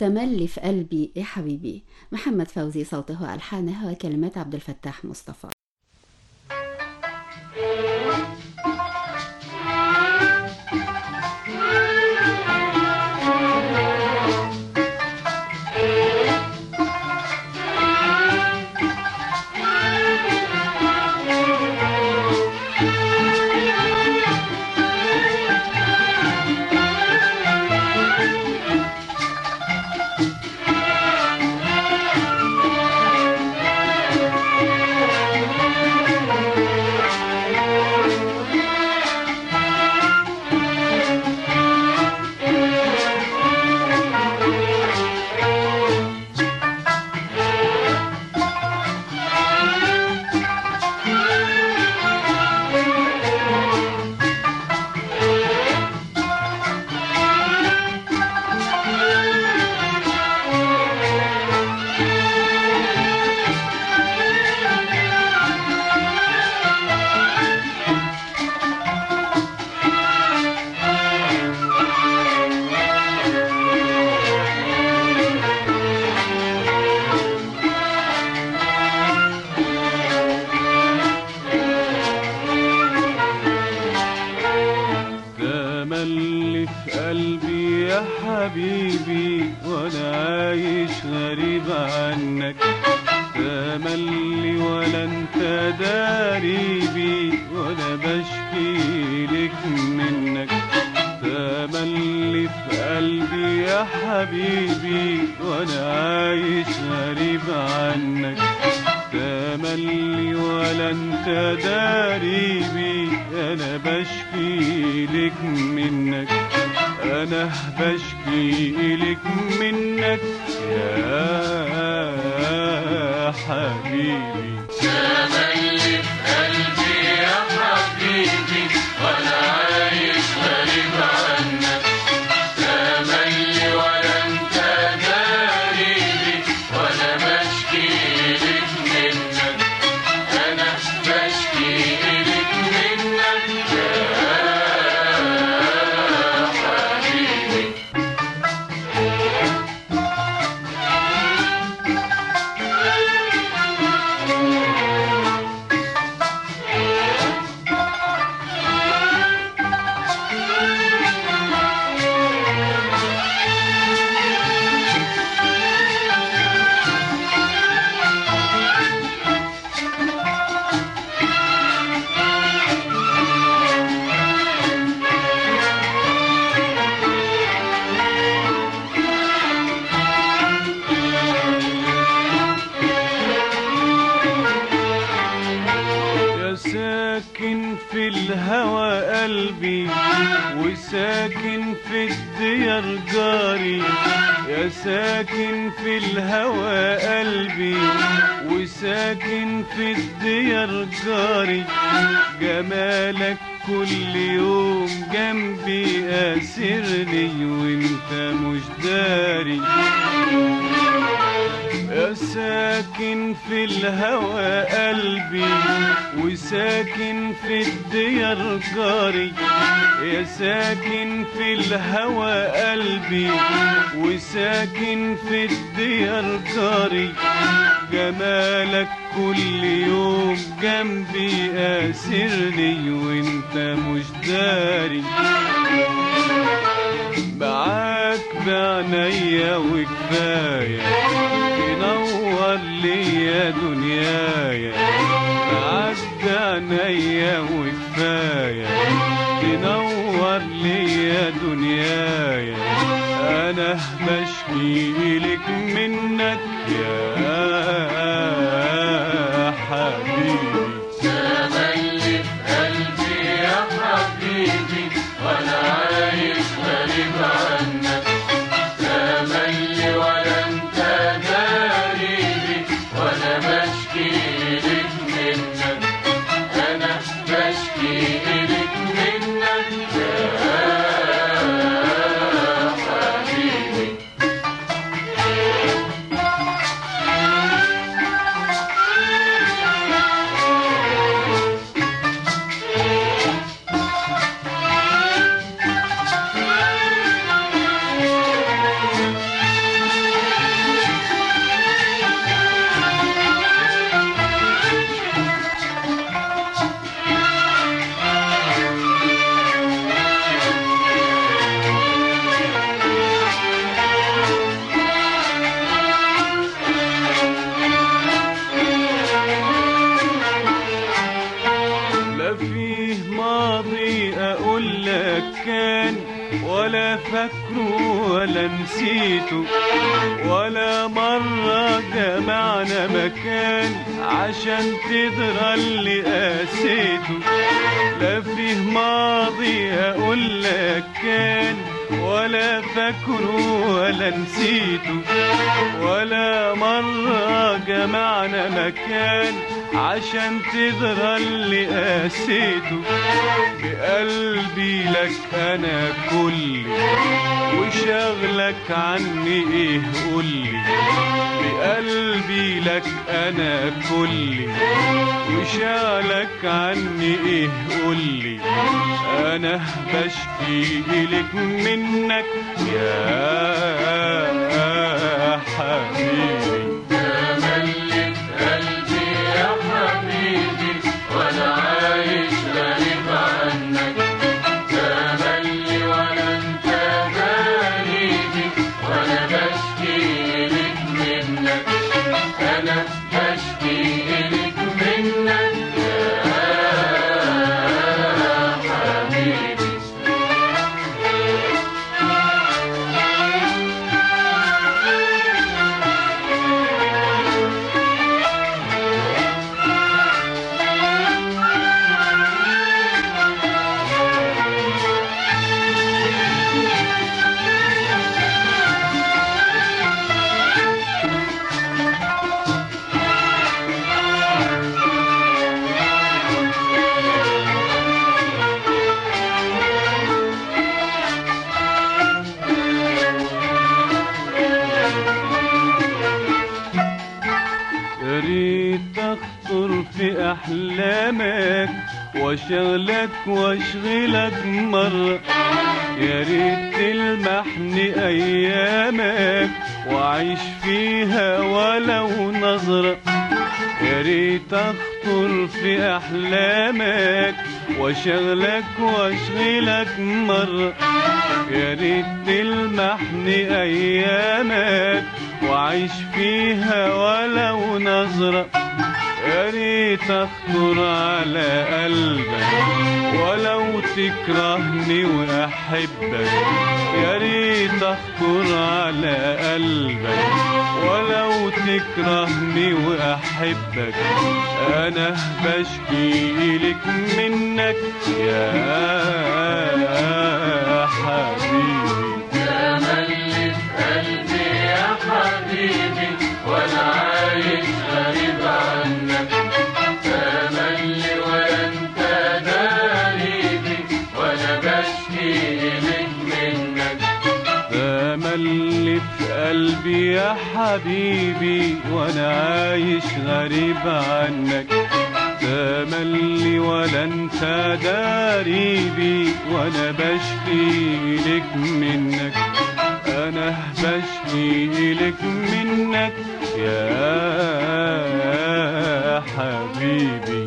تملي في قلبي. يا حبيبي؟ محمد فوزي صوته وألحانه وكلمات عبد الفتاح مصطفى. بشكي لك منك. تملي في قلبي يا حبيبي وأنا عايش غريب عنك. تملي ولا أنت داريبي أنا بشكي لك منك. أنا بشكي لك منك يا حبيبي. الهوى قلبي وساكن في الديار جاري. يا ساكن في الهوى قلبي وساكن في الديار جاري. جمالك كل يوم جنبي أسرني وانت مش داري. يا ساكن في الهوى قلبي وساكن في الديار جاري يا ساكن في الهوى قلبي وساكن في الديار جاري جمالك كل يوم جنبي أسرني وانت مش داري. معاك بعنايا وكفاية تنور ليا بعنايا وكفاية تنور ليا دنيايا. أنا بشكي لك منك يا حبيبي. جمعنا مكان عشان تدرى اللي قاسيته. لا فيه ماضي أقول لك كان ولا فاكره ولا نسيته. ولا مرة جمعنا مكان عشان تدرى اللي قاسيته. بقلبي لك أنا كلي وشغلك عني إيه؟ قولي بقلبي لك أنا كلي وشغلك عني إيه قولي أنا بشكي لك منك يا حبيبي. في احلامك وأشغلك مرة. يا ريت تلمحني أيامك وأعيش فيها ولو نظرة. يا ريت أخطر في أحلامك واشغلك وأشغلك مرة. يا ريت تلمحني أيامك وأعيش فيها ولو نظرة. يا ريت اخطر على قلبك ولو تكرهني وأحبك. يا ريت اخطر على قلبك ولو تكرهني وأحبك. أنا بشكي لك منك يا حبيبي. قلبي يا حبيبي وأنا عايش غريب عنك. تملي ولا أنت داريبي وأنا بشكي لك منك. أنا بشكي لك منك يا حبيبي.